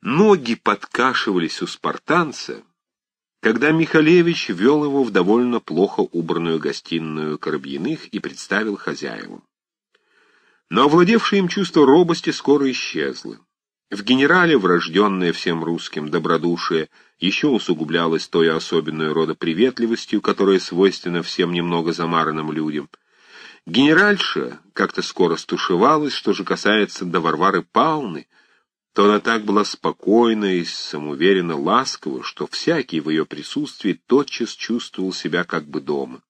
Ноги подкашивались у спартанца, когда Михалевич вел его в довольно плохо убранную гостиную Коробьиных и представил хозяевам. Но овладевшее им чувство робости скоро исчезло. В генерале врожденное всем русским добродушие еще усугублялось той особенной рода приветливостью, которая свойственна всем немного замаранным людям. Генеральша как-то скоро стушевалась, что же касается до Варвары Павловны, то она так была спокойна и самоуверенно ласкова, что всякий в ее присутствии тотчас чувствовал себя как бы дома.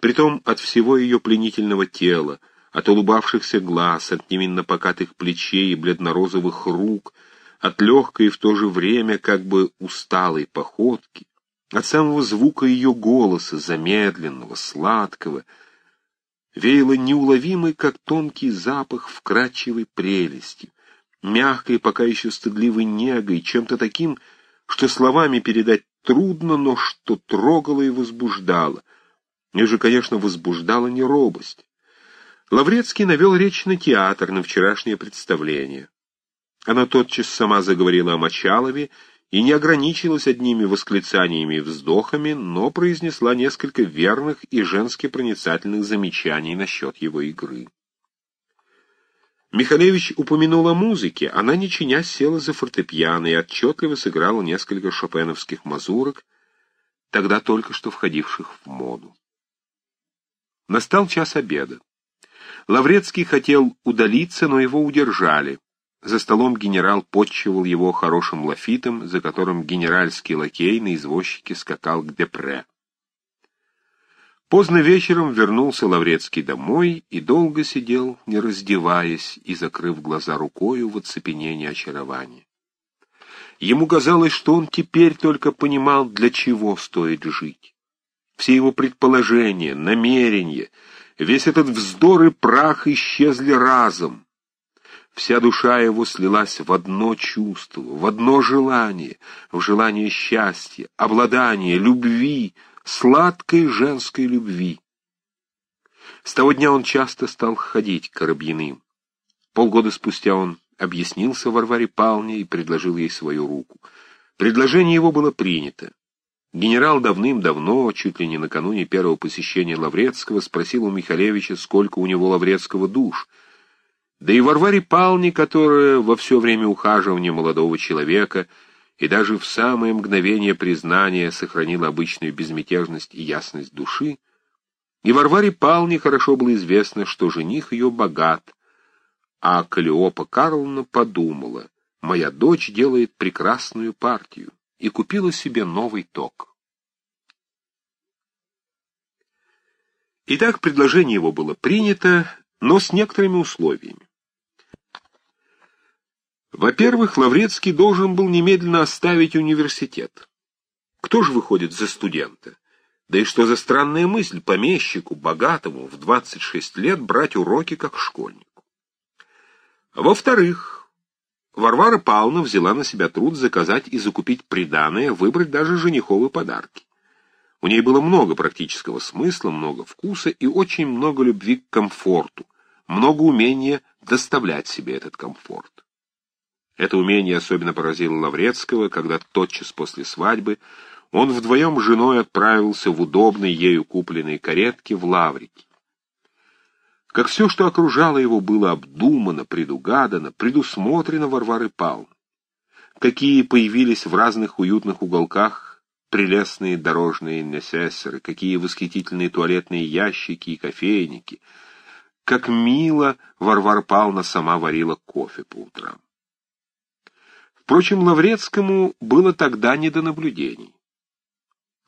Притом от всего ее пленительного тела, от улыбавшихся глаз, от невинно покатых плечей и бледно-розовых рук, от легкой и в то же время как бы усталой походки, от самого звука ее голоса, замедленного, сладкого, веяло неуловимый, как тонкий запах вкрадчивой прелести, мягкой, пока еще стыдливой негой, чем-то таким, что словами передать трудно, но что трогало и возбуждало. И же, конечно, возбуждала не робость. Лаврецкий навел речь на театр, на вчерашнее представление. Она тотчас сама заговорила о Мочалове и не ограничилась одними восклицаниями и вздохами, но произнесла несколько верных и женски проницательных замечаний насчет его игры. Михалевич упомянул о музыке, она, не чинясь, села за фортепиано и отчетливо сыграла несколько шопеновских мазурок, тогда только что входивших в моду. Настал час обеда. Лаврецкий хотел удалиться, но его удержали. За столом генерал подчивал его хорошим лафитом, за которым генеральский лакей на извозчике скакал к Депре. Поздно вечером вернулся Лаврецкий домой и долго сидел, не раздеваясь и закрыв глаза рукою в оцепенении очарования. Ему казалось, что он теперь только понимал, для чего стоит жить. Все его предположения, намерения — Весь этот вздор и прах исчезли разом. Вся душа его слилась в одно чувство, в одно желание, в желание счастья, обладания, любви, сладкой женской любви. С того дня он часто стал ходить к Коробьиным. Полгода спустя он объяснился Варваре Павловне и предложил ей свою руку. Предложение его было принято. Генерал давным-давно, чуть ли не накануне первого посещения Лаврецкого, спросил у Михалевича, сколько у него Лаврецкого душ. Да и Варваре Павловне, которая во все время ухаживания молодого человека и даже в самое мгновение признания сохранила обычную безмятежность и ясность души, и Варваре Павловне хорошо было известно, что жених ее богат, а Калиопа Карловна подумала, «Моя дочь делает прекрасную партию» и купила себе новый ток. Итак, предложение его было принято, но с некоторыми условиями. Во-первых, Лаврецкий должен был немедленно оставить университет. Кто же выходит за студента? Да и что за странная мысль помещику, богатому, в 26 лет брать уроки как школьнику? Во-вторых, Варвара Павловна взяла на себя труд заказать и закупить приданое, выбрать даже жениховы подарки. У ней было много практического смысла, много вкуса и очень много любви к комфорту, много умения доставлять себе этот комфорт. Это умение особенно поразило Лаврецкого, когда тотчас после свадьбы он вдвоем с женой отправился в удобной ею купленной каретке в Лаврики как все, что окружало его, было обдумано, предугадано, предусмотрено Варвары Павловны. Какие появились в разных уютных уголках прелестные дорожные несессоры, какие восхитительные туалетные ящики и кофейники, как мило Варвара Павловна сама варила кофе по утрам. Впрочем, Лаврецкому было тогда не до наблюдений.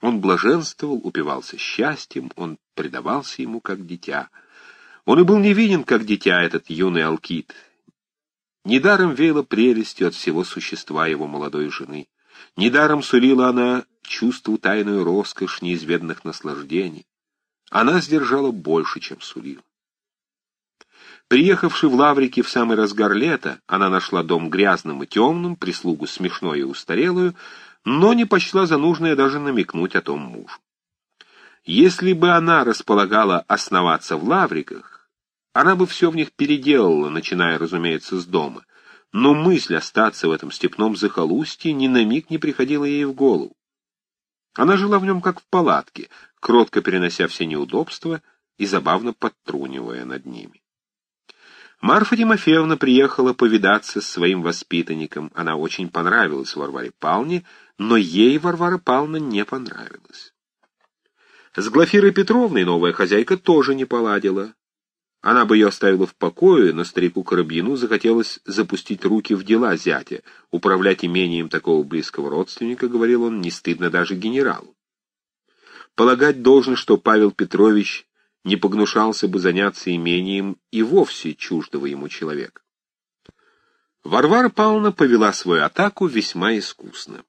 Он блаженствовал, упивался счастьем, он предавался ему как дитя — он и был невинен, как дитя, этот юный алкит. Недаром веяло прелестью от всего существа его молодой жены. Недаром сулила она чувству тайную роскошь неизведанных наслаждений. Она сдержала больше, чем сулила. Приехавши в Лаврики в самый разгар лета, она нашла дом грязным и темным, прислугу смешной и устарелую, но не почла за нужное даже намекнуть о том мужу. Если бы она располагала основаться в Лавриках, она бы все в них переделала, начиная, разумеется, с дома. но мысль остаться в этом степном захолустье ни на миг не приходила ей в голову. Она жила в нем как в палатке, кротко перенося все неудобства и забавно подтрунивая над ними. Марфа Тимофеевна приехала повидаться с своим воспитанником. Она очень понравилась Варваре Павловне, но ей Варвара Павловна не понравилась. С Глафирой Петровной новая хозяйка тоже не поладила. Она бы ее оставила в покое, но старику Коробьину захотелось запустить руки в дела зятя. Управлять имением такого близкого родственника, говорил он, не стыдно даже генералу. Полагать должен, что Павел Петрович не погнушался бы заняться имением и вовсе чуждого ему человека. Варвара Павловна повела свою атаку весьма искусно.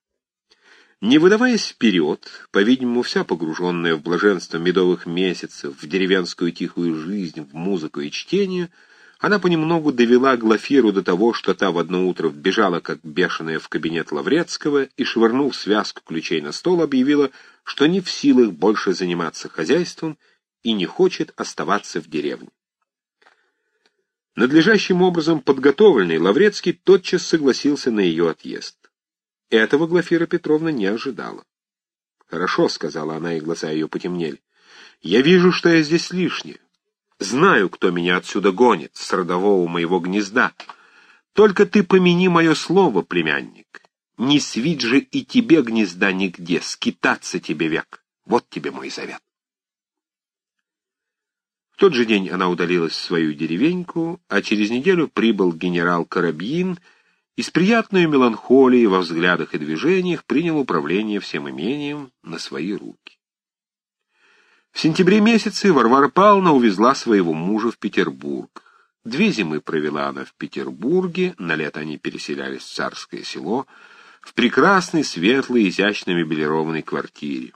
Не выдаваясь вперед, по-видимому, вся погруженная в блаженство медовых месяцев, в деревенскую тихую жизнь, в музыку и чтение, она понемногу довела Глафиру до того, что та в одно утро вбежала, как бешеная, в кабинет Лаврецкого и, швырнув связку ключей на стол, объявила, что не в силах больше заниматься хозяйством и не хочет оставаться в деревне. Надлежащим образом подготовленный Лаврецкий тотчас согласился на ее отъезд. Этого Глафира Петровна не ожидала. «Хорошо», — сказала она, и глаза ее потемнели. «Я вижу, что я здесь лишняя. Знаю, кто меня отсюда гонит, с родового моего гнезда. Только ты помяни мое слово, племянник. Не свить же и тебе гнезда нигде, скитаться тебе век. Вот тебе мой завет». В тот же день она удалилась в свою деревеньку, а через неделю прибыл генерал Карабьин — и с приятной меланхолией во взглядах и движениях принял управление всем имением на свои руки. В сентябре месяце Варвара Павловна увезла своего мужа в Петербург. Две зимы провела она в Петербурге, на лето они переселялись в Царское село, в прекрасной, светлой, изящно мебелированной квартире.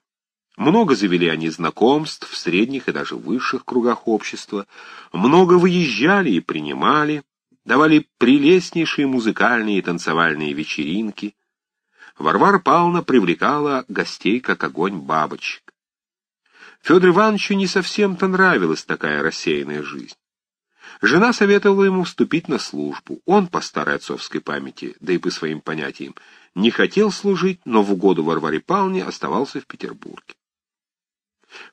Много завели они знакомств в средних и даже высших кругах общества, много выезжали и принимали, давали прелестнейшие музыкальные и танцевальные вечеринки. Варвара Павловна привлекала гостей, как огонь бабочек. Федор Ивановичу не совсем-то нравилась такая рассеянная жизнь. Жена советовала ему вступить на службу. Он, по старой отцовской памяти, да и по своим понятиям, не хотел служить, но в угоду Варваре Павловне оставался в Петербурге.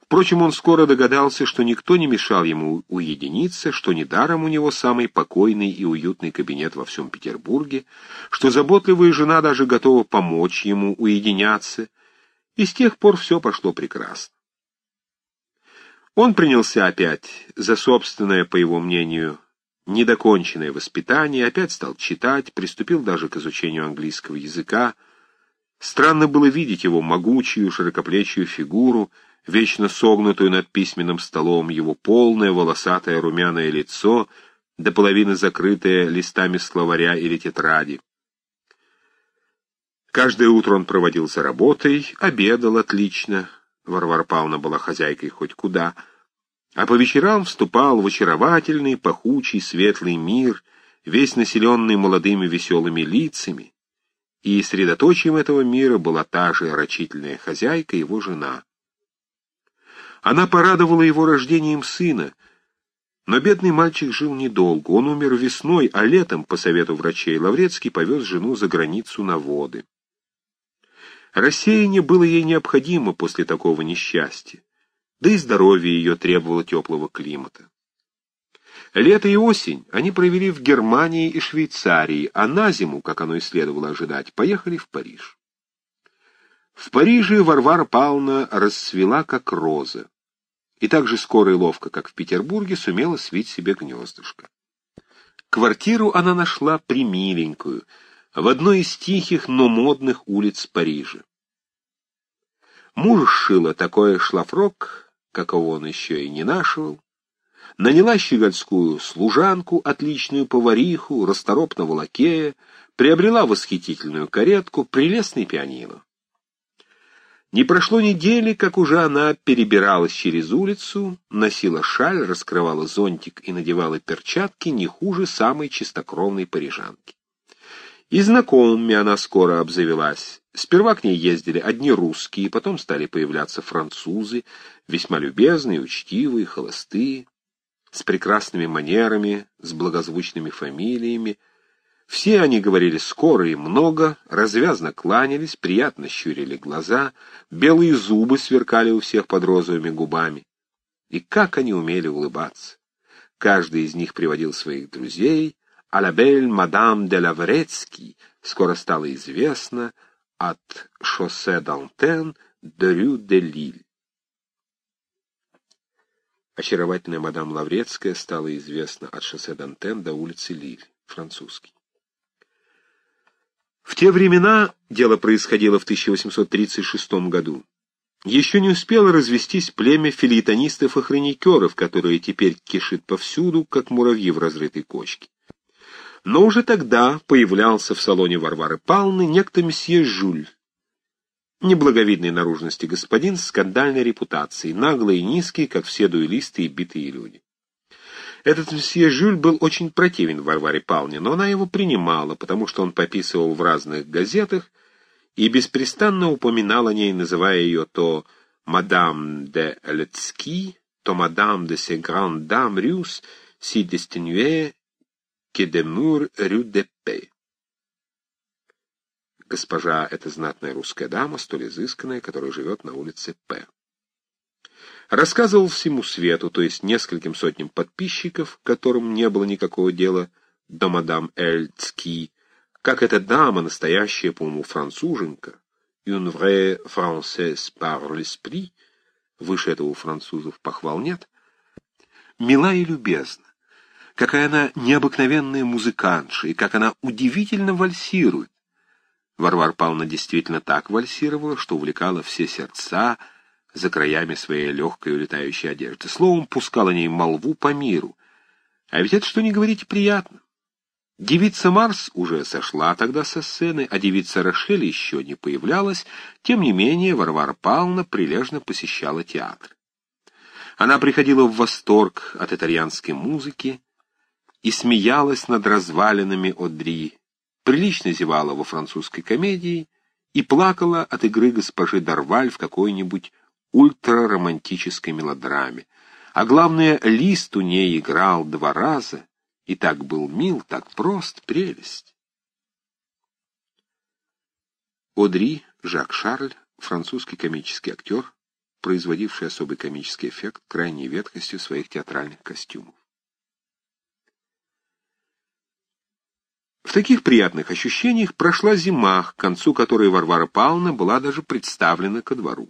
Впрочем, он скоро догадался, что никто не мешал ему уединиться, что недаром у него самый покойный и уютный кабинет во всем Петербурге, что заботливая жена даже готова помочь ему уединяться, и с тех пор все пошло прекрасно. Он принялся опять за собственное, по его мнению, недоконченное воспитание, опять стал читать, приступил даже к изучению английского языка. Странно было видеть его могучую, широкоплечью фигуру, вечно согнутую над письменным столом, его полное волосатое румяное лицо, до половины закрытое листами словаря или тетради. Каждое утро он проводил за работой, обедал отлично, Варвара Павловна была хозяйкой хоть куда, а по вечерам вступал в очаровательный, пахучий, светлый мир, весь населенный молодыми веселыми лицами, и средоточием этого мира была та же рачительная хозяйка, его жена. Она порадовала его рождением сына. Но бедный мальчик жил недолго. Он умер весной, а летом, по совету врачей, Лаврецкий повез жену за границу на воды. Рассеяние было ей необходимо после такого несчастья, да и здоровье ее требовало теплого климата. Лето и осень они провели в Германии и Швейцарии, а на зиму, как оно и следовало ожидать, поехали в Париж. В Париже Варвара Павловна расцвела, как роза, и так же скоро и ловко, как в Петербурге, сумела свить себе гнездышко. Квартиру она нашла примиленькую, в одной из тихих, но модных улиц Парижа. Муж шила такой шлафрок, какого он еще и не нашивал, наняла щегольскую служанку, отличную повариху, расторопного лакея, приобрела восхитительную каретку, прелестный пианино. Не прошло недели, как уже она перебиралась через улицу, носила шаль, раскрывала зонтик и надевала перчатки не хуже самой чистокровной парижанки. И знакомыми она скоро обзавелась. Сперва к ней ездили одни русские, потом стали появляться французы, весьма любезные, учтивые, холостые, с прекрасными манерами, с благозвучными фамилиями, Все они говорили скоро и много, развязно кланялись, приятно щурили глаза, белые зубы сверкали у всех под розовыми губами. И как они умели улыбаться! Каждый из них приводил своих друзей, а belle мадам де Лаврецкий скоро стало известно от шоссе d'Антен до Рю де Лиль. Очаровательная мадам Лаврецкая стала известна от шоссе d'Антен до улицы Лиль, французский. В те времена, дело происходило в 1836 году, еще не успело развестись племя филитонистов и хроникеров, которое теперь кишит повсюду, как муравьи в разрытой кочке. Но уже тогда появлялся в салоне Варвары Павловны некто месье Жюль. Неблаговидной наружности господин с скандальной репутацией, наглый и низкий, как все дуэлисты и битые люди. Этот месье Жюль был очень противен Варваре Павловне, но она его принимала, потому что он пописывал в разных газетах и беспрестанно упоминал о ней, называя ее то «Мадам де Лецки», то «Мадам де се гранд дам рюс си дестинюэ ке де мур рю де пе». Госпожа — это знатная русская дама, столь изысканная, которая живет на улице П рассказывал всему свету, то есть нескольким сотням подписчиков, которым не было никакого дела до мадам Эльцки, как эта дама, настоящая по уму француженка, une vraie française par l'esprit, выше этого у французов похвал нет, мила и любезна, какая она необыкновенная музыкантша и как она удивительно вальсирует. Варвара Павловна действительно так вальсировала, что увлекала все сердца, за краями своей легкой улетающей одежды. Словом, пускал о ней молву по миру. А ведь это, что не говорите, приятно. Девица Марс уже сошла тогда со сцены, а девица Рошель еще не появлялась, тем не менее Варвара Павловна прилежно посещала театр. Она приходила в восторг от итальянской музыки и смеялась над развалинами Одри, прилично зевала во французской комедии и плакала от игры госпожи Дарваль в какой-нибудь ультраромантической мелодраме. А главное, Лист у ней играл два раза, и так был мил, так прост, прелесть. Одри Жак Шарль, французский комический актер, производивший особый комический эффект крайней ветхостью своих театральных костюмов. В таких приятных ощущениях прошла зима, к концу которой Варвара Павловна была даже представлена ко двору.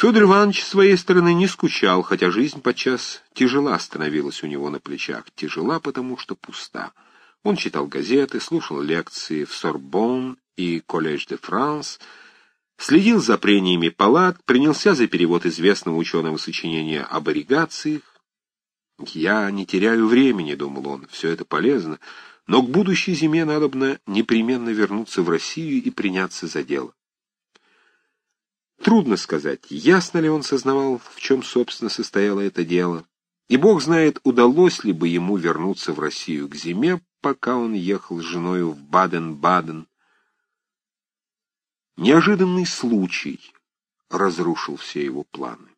Федор Иванович с своей стороны не скучал, хотя жизнь подчас тяжела становилась у него на плечах. Тяжела, потому что пуста. Он читал газеты, слушал лекции в Сорбонн и Коллеж де Франс, следил за прениями палат, принялся за перевод известного ученого сочинения об ирригациях. «Я не теряю времени», — думал он, — «все это полезно, но к будущей зиме надобно непременно вернуться в Россию и приняться за дело». Трудно сказать, ясно ли он сознавал, в чем, собственно, состояло это дело. И бог знает, удалось ли бы ему вернуться в Россию к зиме, пока он ехал с женою в Баден-Баден. Неожиданный случай разрушил все его планы.